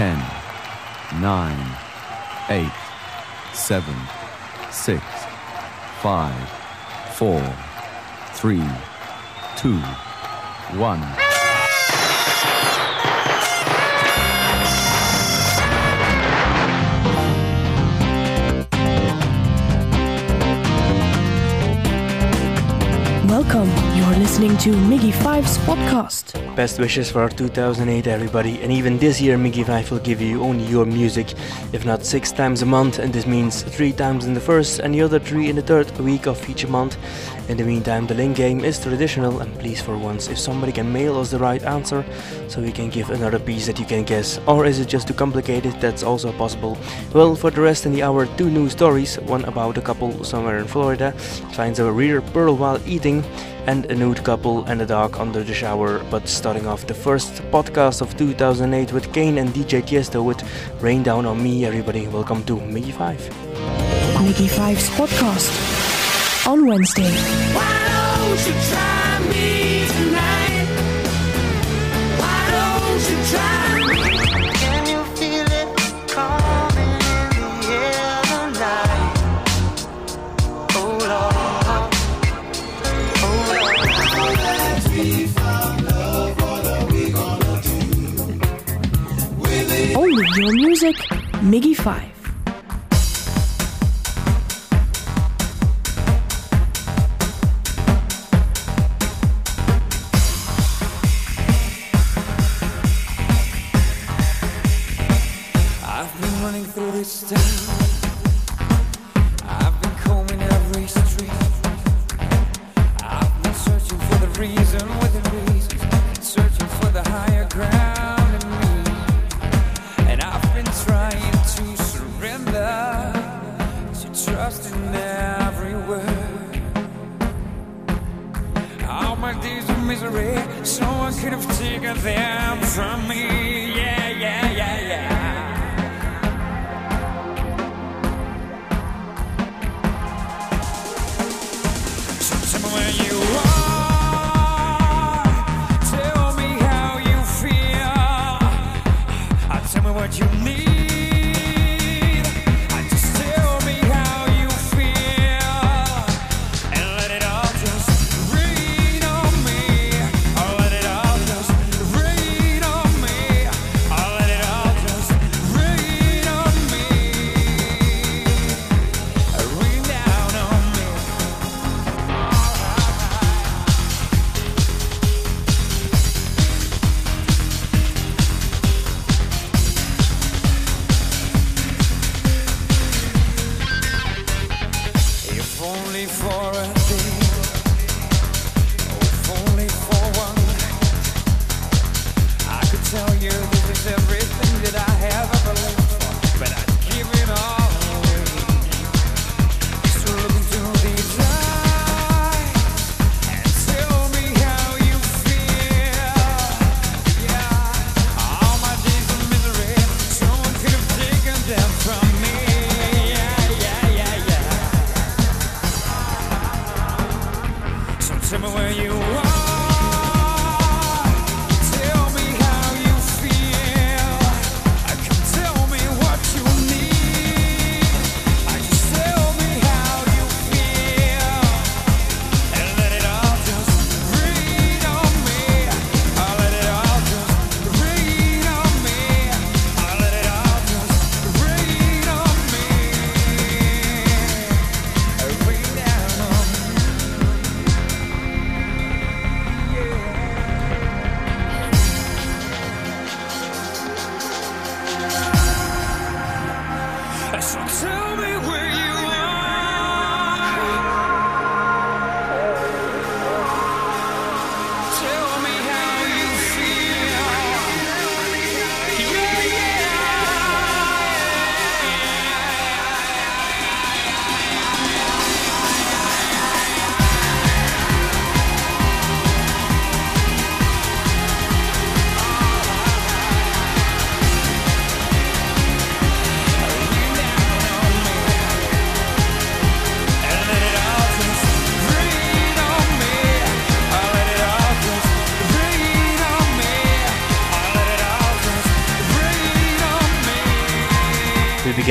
10, 9, 8, 7, 6, 5, 4, 3, 2, 1. Welcome. You're listening to Miggy Five's podcast. Best wishes for 2008, everybody. And even this year, Miggy Five will give you only your music, if not six times a month. And this means three times in the first and the other three in the third week of each month. In the meantime, the link game is traditional. And please, for once, if somebody can mail us the right answer, so we can give another piece that you can guess. Or is it just too complicated? That's also possible. Well, for the rest in the hour, two new stories. One about a couple somewhere in Florida finds a rare pearl while eating and a nude couple and a dog under the shower. But starting off the first podcast of 2008 with Kane and DJ Tiesto with Rain Down on Me. Everybody, welcome to Miggy 5. Miggy Five's podcast on Wednesday. Can every street. I've been running through this town. I've been coming every street. I'm searching for the reason within reasons, searching for the higher ground misery, someone could have taken them from me. Yeah, yeah, yeah, yeah.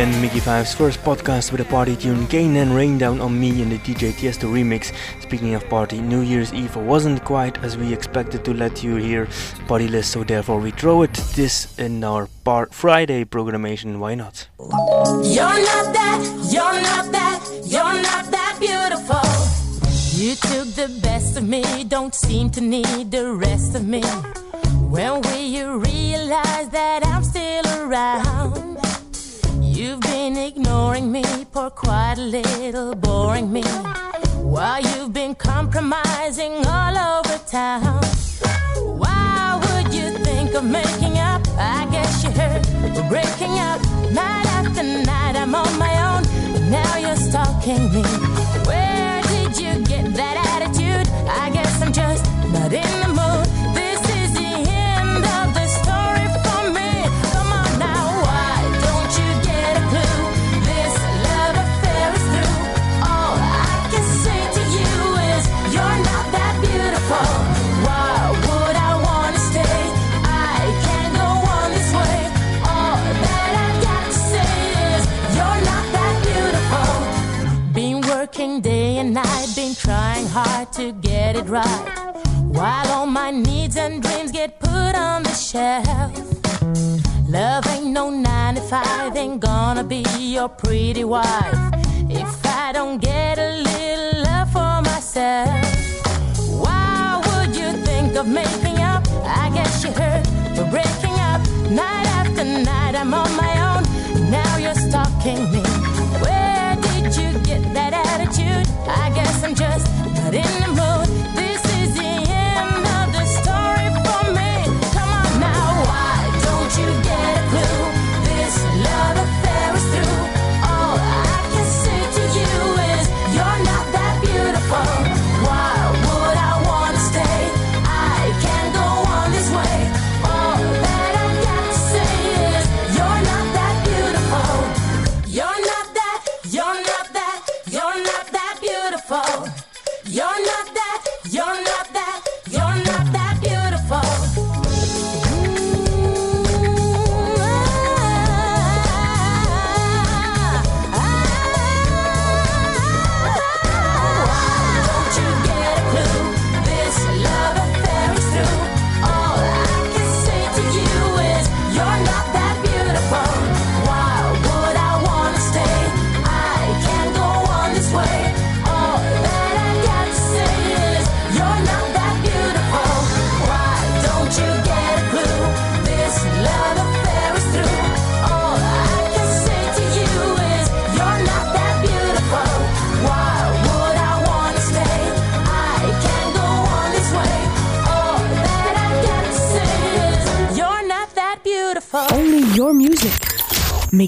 Began Miggy Five's first podcast with a party tune, Kane and Rain Down on Me in the DJ Tiesto remix. Speaking of party, New Year's Eve wasn't quite as we expected to let you hear party list, so therefore we throw it this in our par- Friday programmation. Why not? You're not that, you're not that, you're not that beautiful. You took the best of me, don't seem to need the rest of me. When will you realize that I'm still around? You've been ignoring me for quite a little, boring me. While you've been compromising all over town. Why would you think of making up? I guess you heard we're breaking up. Night after night, I'm on my own. Now you're stalking me. To get it right. While all my needs and dreams get put on the shelf. Love ain't no 95, ain't gonna be your pretty wife. If I don't get a little love for myself. Why would you think of making up? I guess you heard we're breaking up. Night after night, I'm on my own. Now you're stalking me. Where did you get that attitude? I guess I'm just in the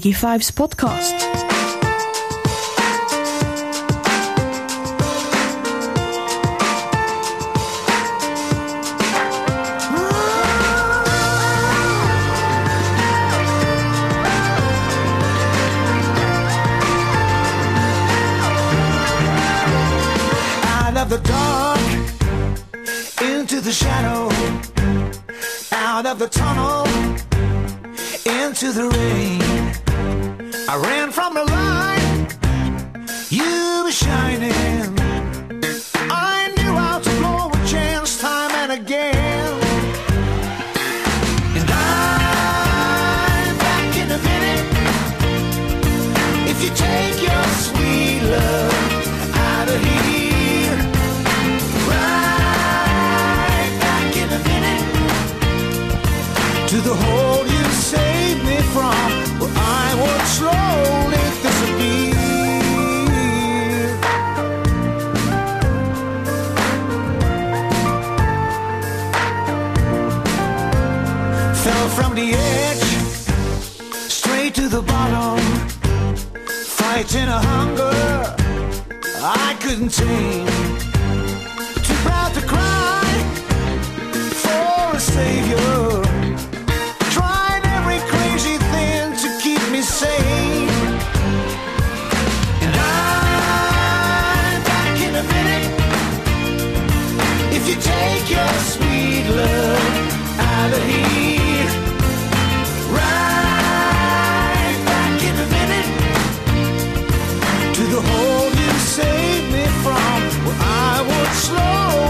Miggy Five's podcast. the dark into the shadow, out of the tunnel into the to the bottom fighting a hunger I couldn't tame. Too proud to cry for a savior. Tried every crazy thing to keep me sane. And I'm back in a minute. If you take your sweet love out of here, save me from. where I would slow.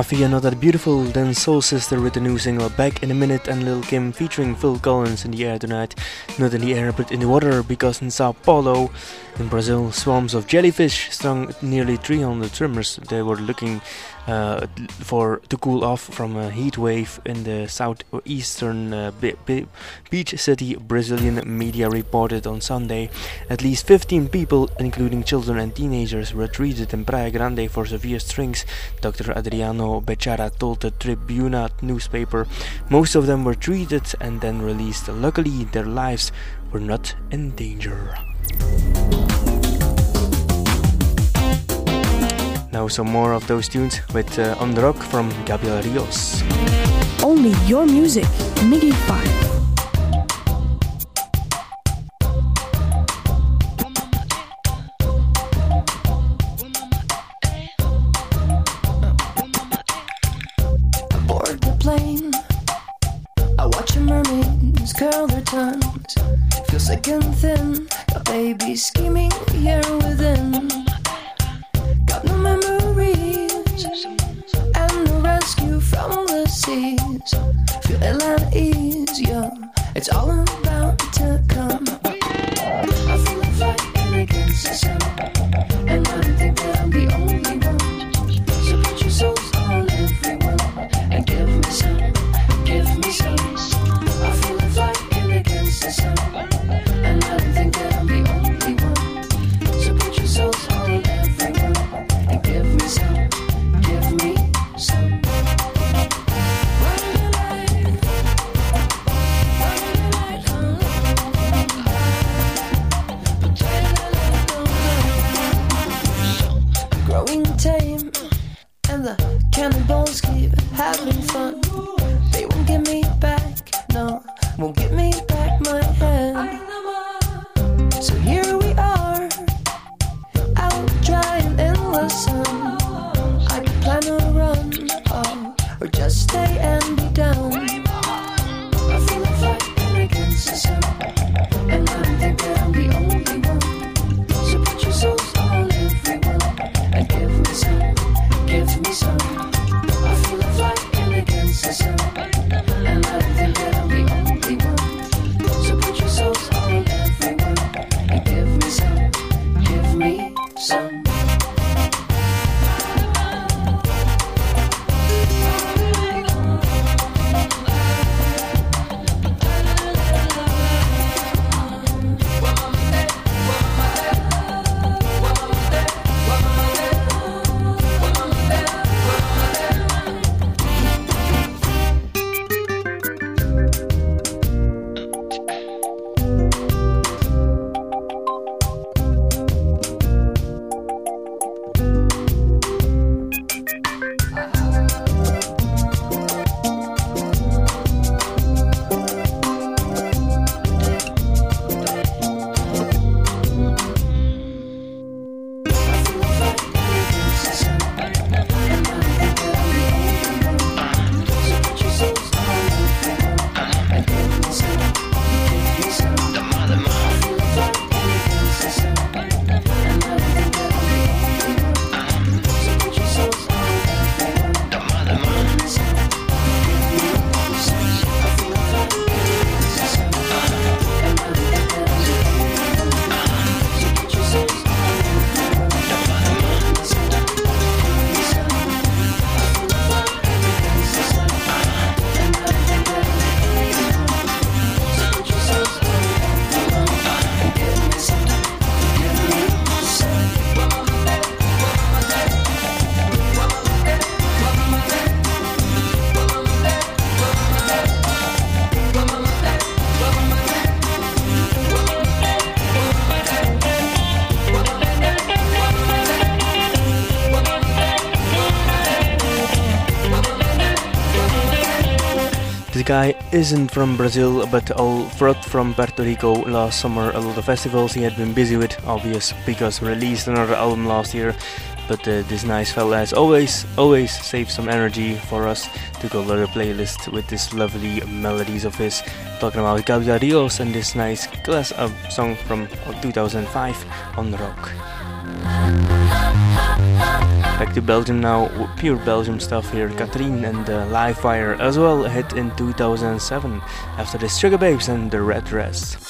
Afi, another beautiful Then soul sister with a new single back in a minute and Lil Kim featuring Phil Collins in the air tonight. Not in the air but in the water because in Sao Paulo in Brazil swarms of jellyfish stung nearly 300 swimmers. They were looking for to cool off from a heat wave in the southeastern uh, beach city. Brazilian media reported on Sunday at least 15 people, including children and teenagers, were treated in Praia Grande for severe strings. Dr. Adriano Becerra told the Tribuna newspaper most of them were treated and then released. Luckily, their lives were not in danger. Now some more of those tunes with uh, On the Rock from Gabriel Rios. Only your music, Miggy 5. board the plane. I watch the mermaids curl their tongues. Feel sick and thin, a baby scheming here within. Got no memories, and no rescue from the seas. Feel ill at ease, yeah. It's all about to come. I feel a against the sun, and I the and the cannonballs keep having fun. They won't get me back, no, won't get me isn't from Brazil, but all brought from Puerto Rico last summer. A lot of festivals he had been busy with, obvious, because released another album last year. But uh, this nice fella has always, always saved some energy for us to go to the playlist with this lovely melodies of his. Talking about Gabriel Rios and this nice class uh, song from 2005 on rock. Back to Belgium now, pure Belgium stuff here. Katrien and uh, the Live Fire as well, hit in 2007 after the Sugababes and the Red Dress.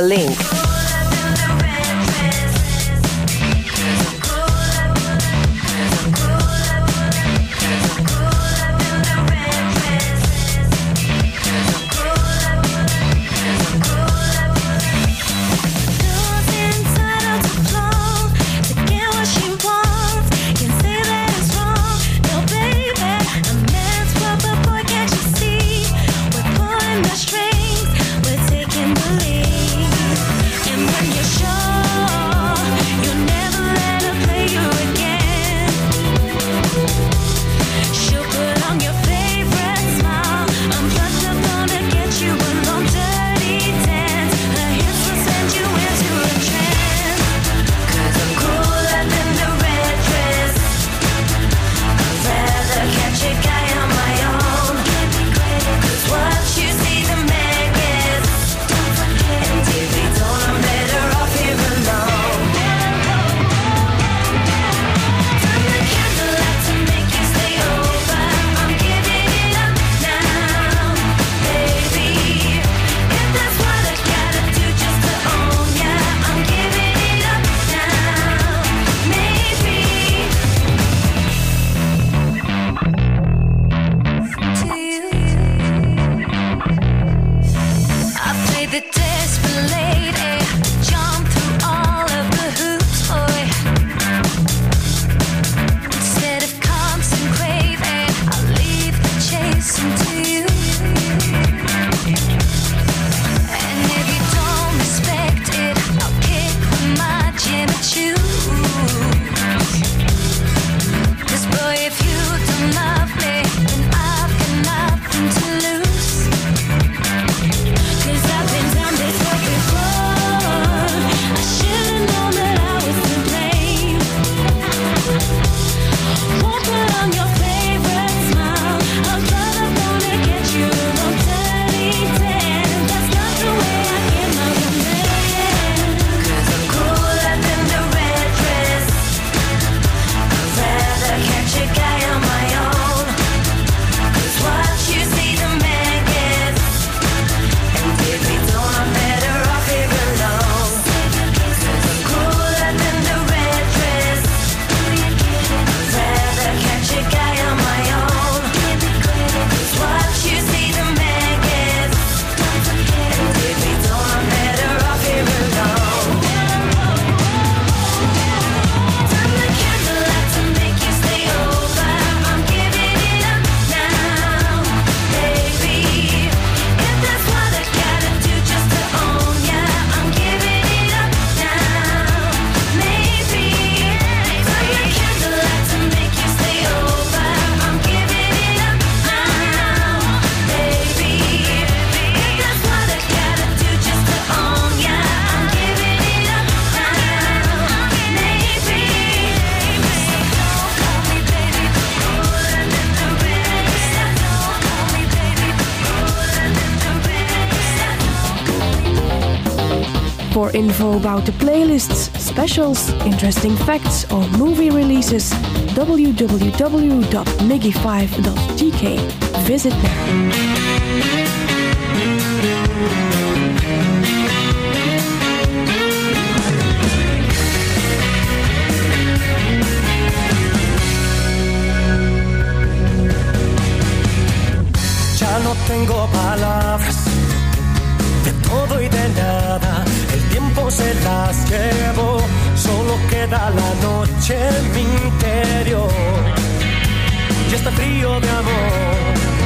the link. Info about the playlists, specials, interesting facts, or movie releases, www.miggy5.gk. Visit now. Ya no tengo palabras de todo y de nada tiempo se las llevo, solo queda la noche en mi interior. Y está frío de amor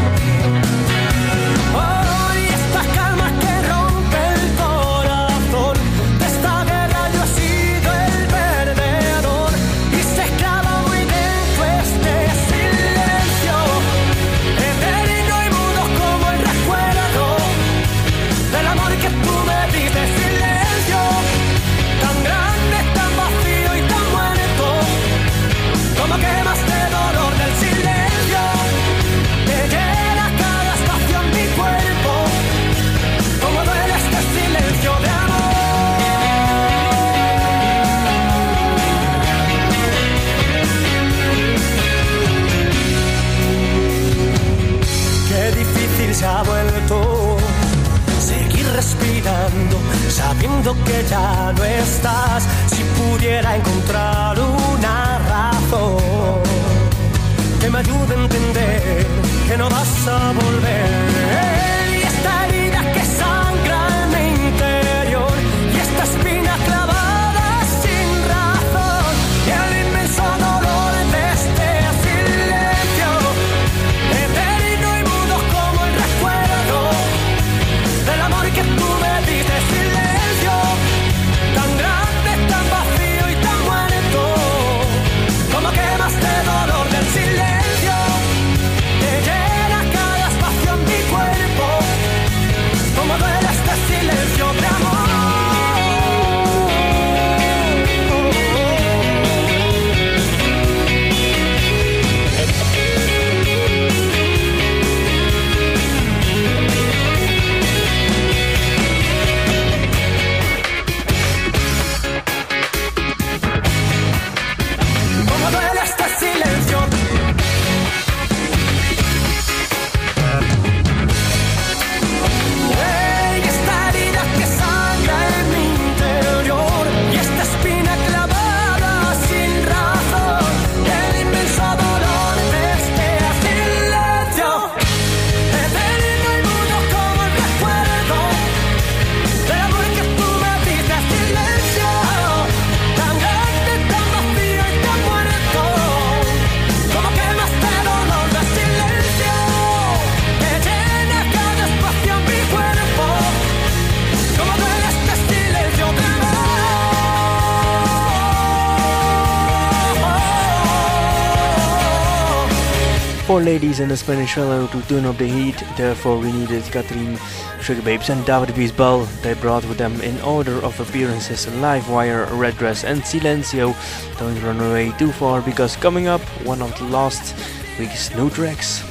Four ladies in the Spanish fellow to turn up the heat, therefore we needed Catherine, Sugababes and David Bisbal. They brought with them in order of appearances Livewire, Red Dress and Silencio. Don't run away too far because coming up, one of the last week's new tracks.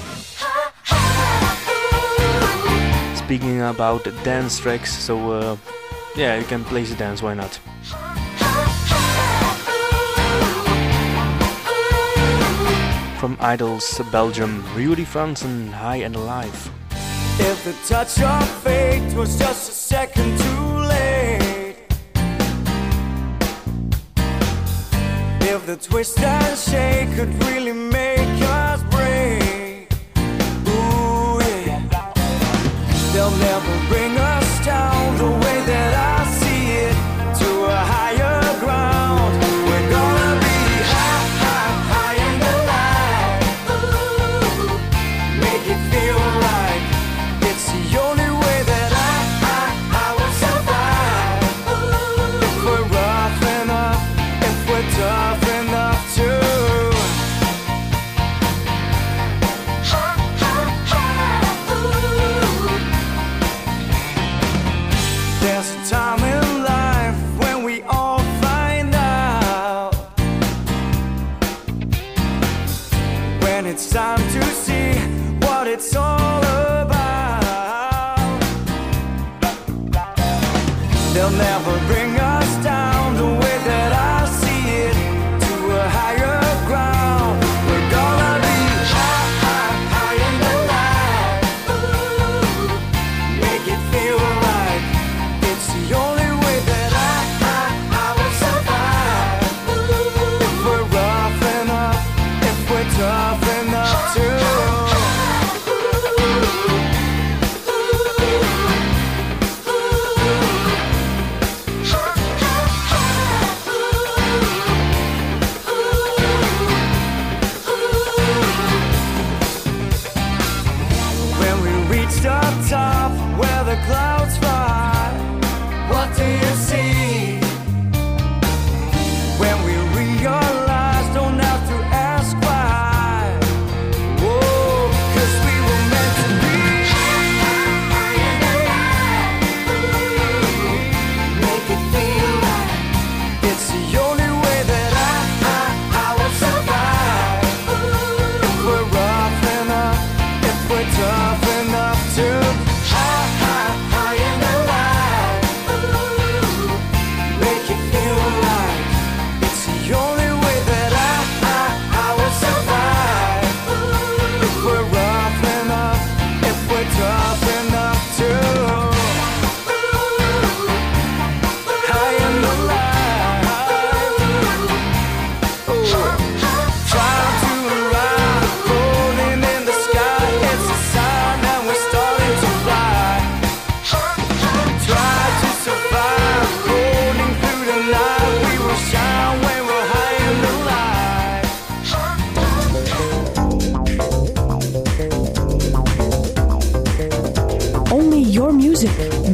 Speaking about dance tracks, so uh, yeah, you can place a dance, why not? from Idols Belgium, Rudy Franson, High and Alive. If the touch of fate was just a second too late, if the twist and shake could really make us break, ooh, yeah. they'll never bring us.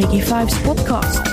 Miggy Five's podcast.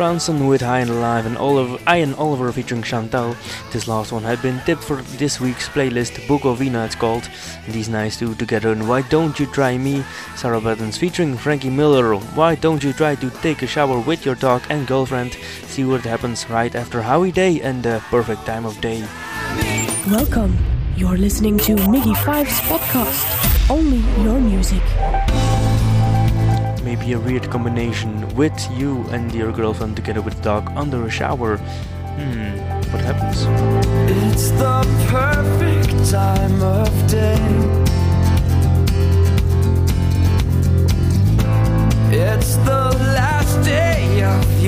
Franson with High and Alive and Oliver, Ian Oliver featuring Shantel. This last one had been tipped for this week's playlist, Bukovina it's called. These nice two together. And Why Don't You Try Me? Sarah Buttons featuring Frankie Miller. Why don't you try to take a shower with your dog and girlfriend? See what happens right after Howie Day and the perfect time of day. Welcome. You're listening to Miggy Five's podcast. Only your music. Maybe a weird combination with you and your girlfriend together with the dog under a shower. Hmm, what happens? It's the perfect time of day. It's the last day of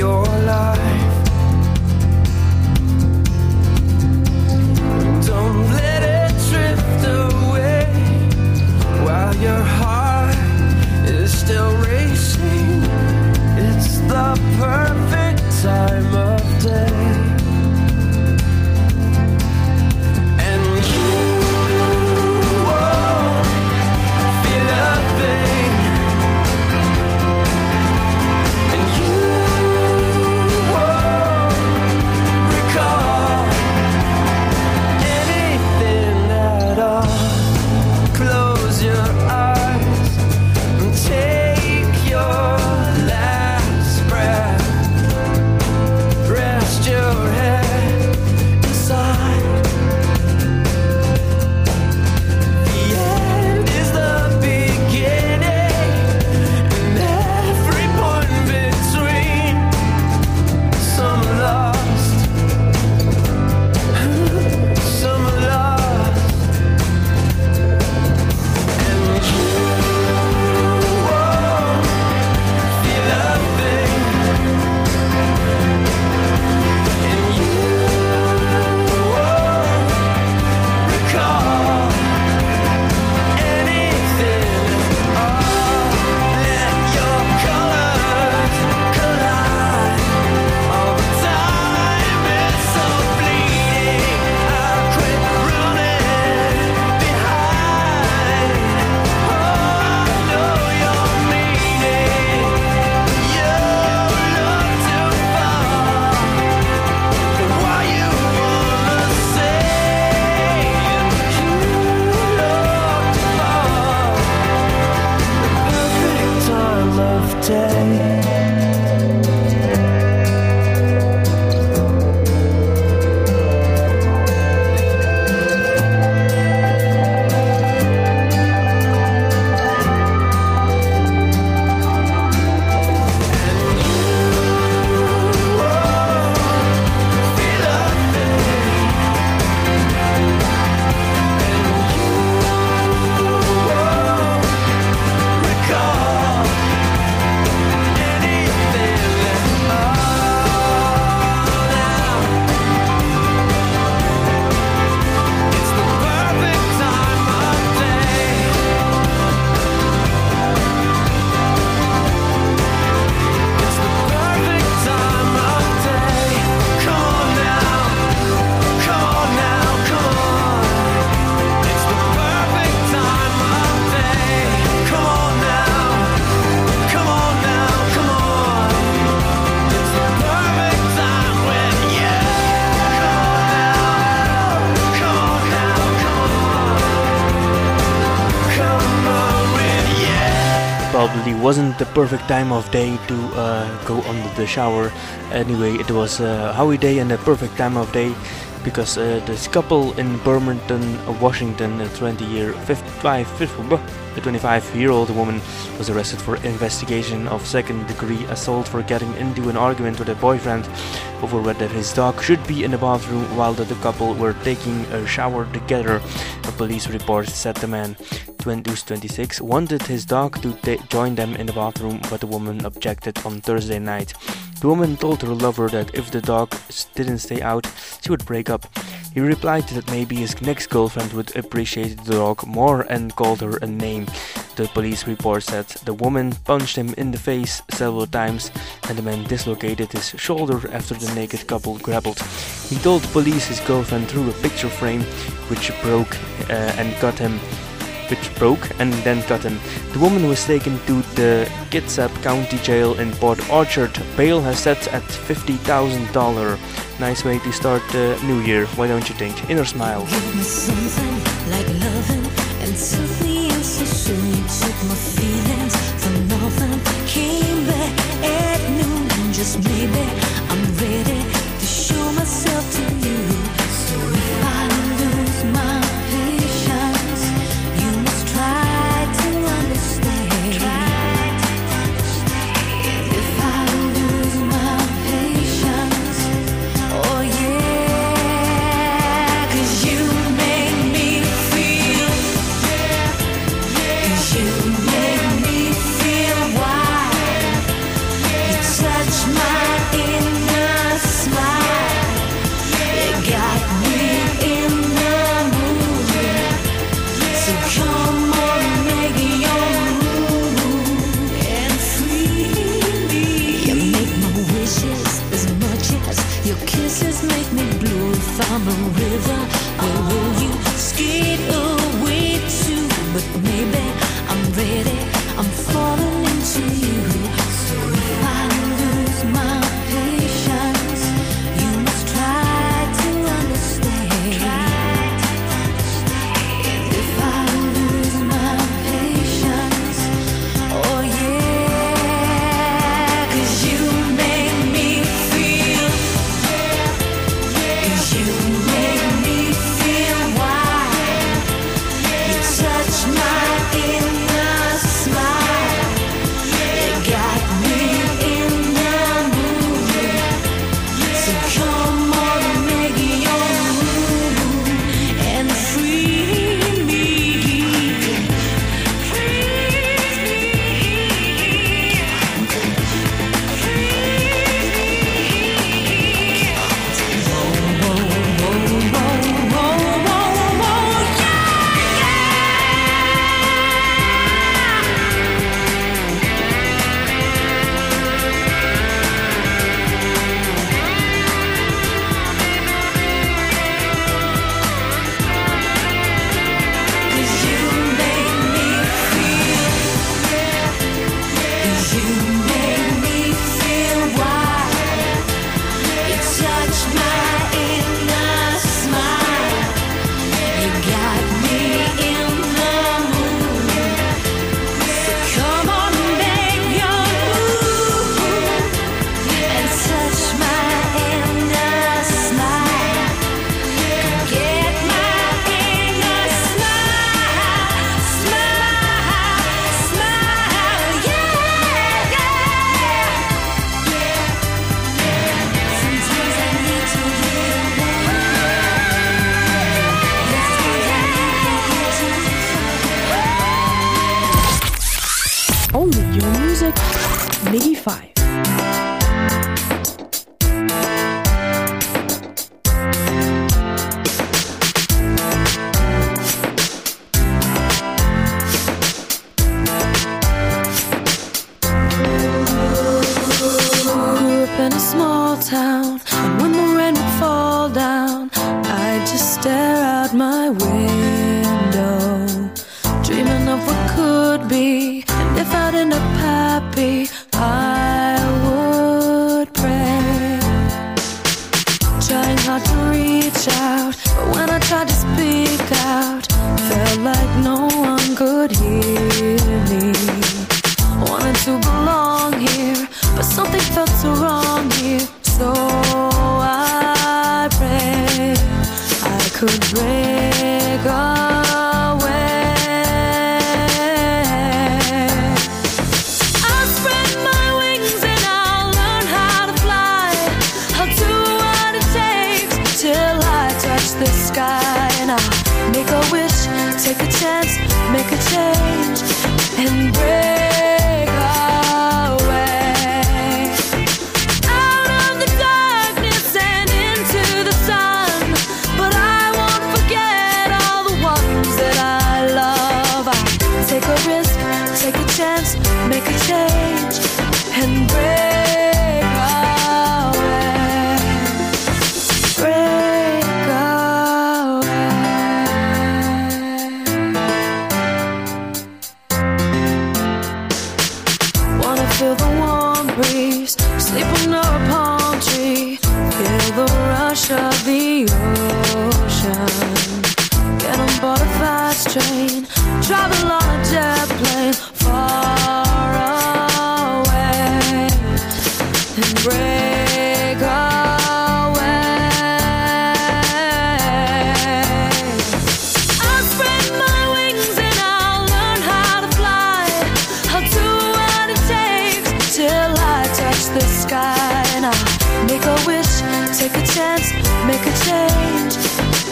perfect time of day to uh, go under the shower. Anyway, it was a Howie Day and a perfect time of day because uh, this couple in Bremerton, Washington, a 20 year, 55, 25 year old woman was arrested for investigation of second degree assault for getting into an argument with a boyfriend over whether his dog should be in the bathroom while the couple were taking a shower together. A police report said the man 20 who's 26 wanted his dog to ta- join them in the bathroom, but the woman objected on Thursday night. The woman told her lover that if the dog didn't stay out, she would break up. He replied that maybe his next girlfriend would appreciate the dog more and called her a name. The police report said the woman punched him in the face several times and the man dislocated his shoulder after the naked couple grappled. He told police his girlfriend threw a picture frame which broke uh, and cut him which broke and then cut him. The woman was taken to the Kitsap County Jail in Port Orchard. Bail has set at $50,000. Nice way to start the new year, why don't you think? Inner smile. Maybe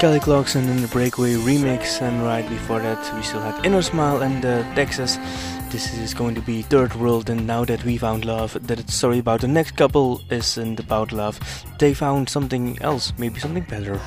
Kelly Clarkson and the Breakaway remix, and right before that we still had Inner Smile and uh, Texas. This is going to be Third World, and now that we found love, that sorry about the next couple isn't about love. They found something else, maybe something better.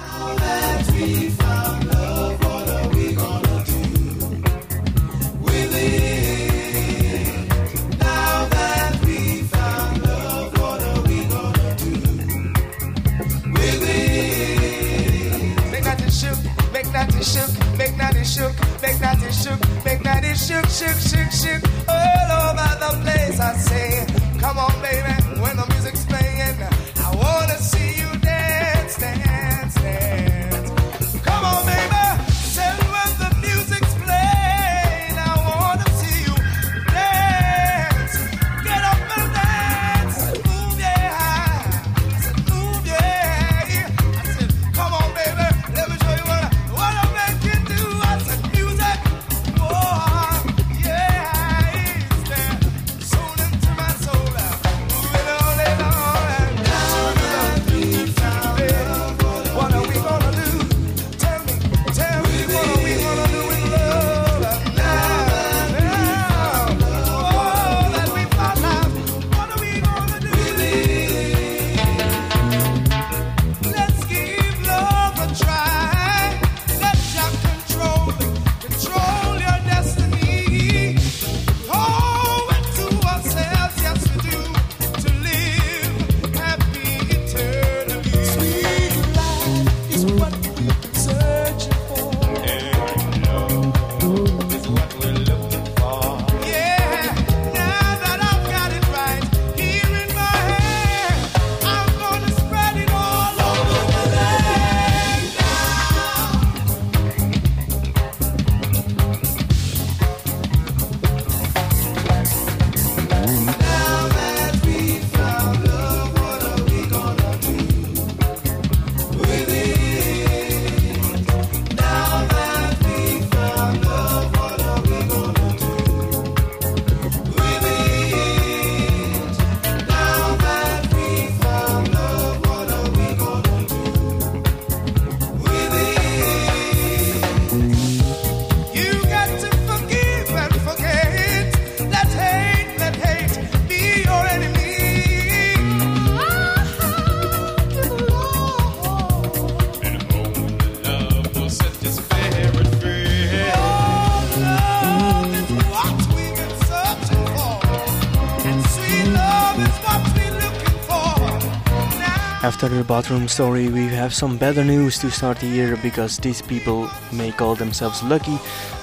Bathroom story, we have some better news to start the year because these people may call themselves lucky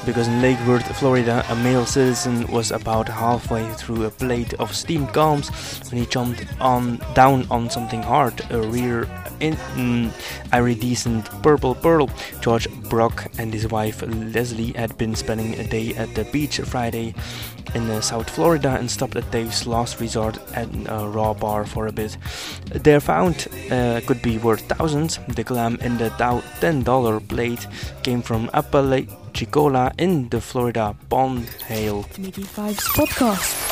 because in Lake Worth, Florida, a male citizen was about halfway through a plate of steamed gums when he jumped on down on something hard, a rear in, mm, iridescent purple pearl. George Brock and his wife Leslie had been spending a day at the beach Friday in uh, South Florida and stopped at Dave's last resort at a raw bar for a bit. Their found uh, could be worth thousands. The clam in the Dow $10 plate came from Apalachicola in the Florida Pond Hail. Miggy Five's podcast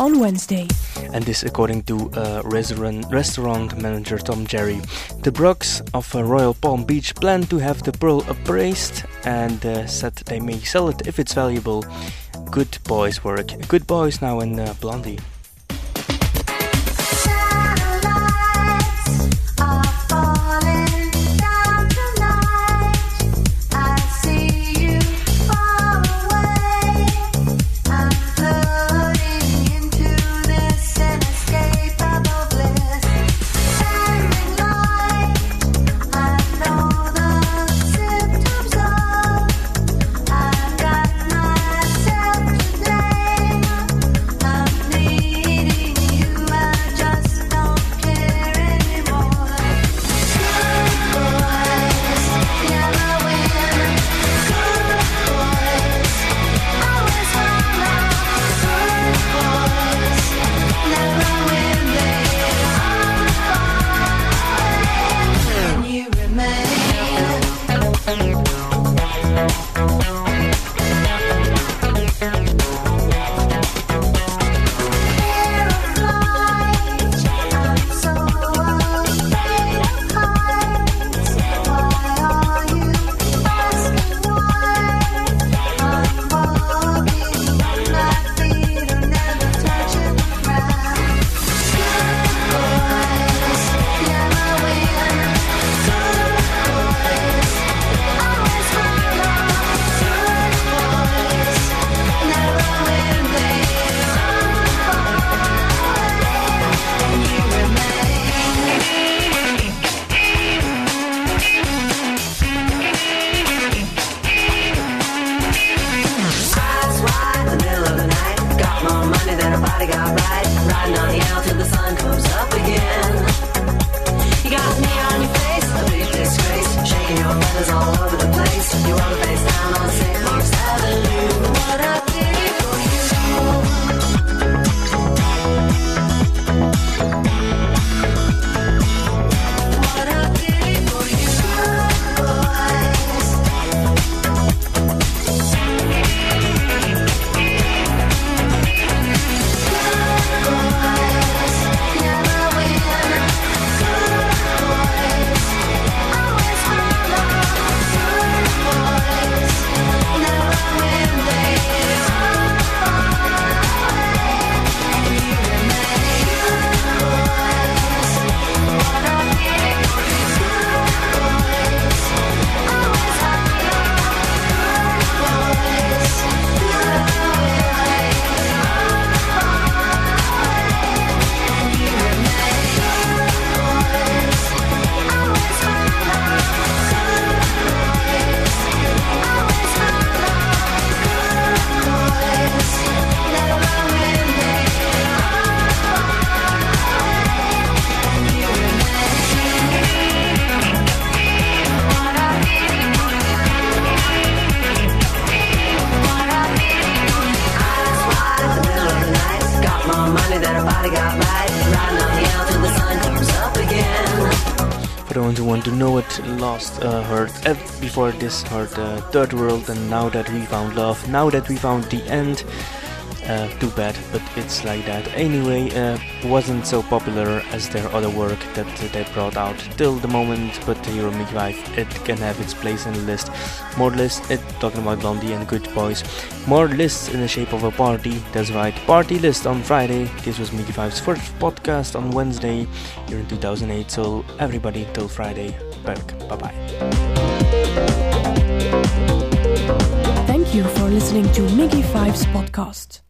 on Wednesday. And this according to uh, restaurant, manager Tom Jerry. The Brooks of uh, Royal Palm Beach plan to have the pearl appraised and uh, said they may sell it if it's valuable. Good boys work. Good boys now in uh, Blondie. Uh, heard uh, before this heard uh, Third World, and now that we found love, now that we found the end. Uh, too bad, but it's like that. Anyway, uh, wasn't so popular as their other work that they brought out till the moment, but the Euro Vibe, it can have its place in the list. More lists, it talking about Blondie and Good Boys. More lists in the shape of a party, that's right, party list on Friday. This was Vibe's first podcast on Wednesday here in 2008, so everybody till Friday, back, bye bye. Thank you for listening to Miggy Five's podcast.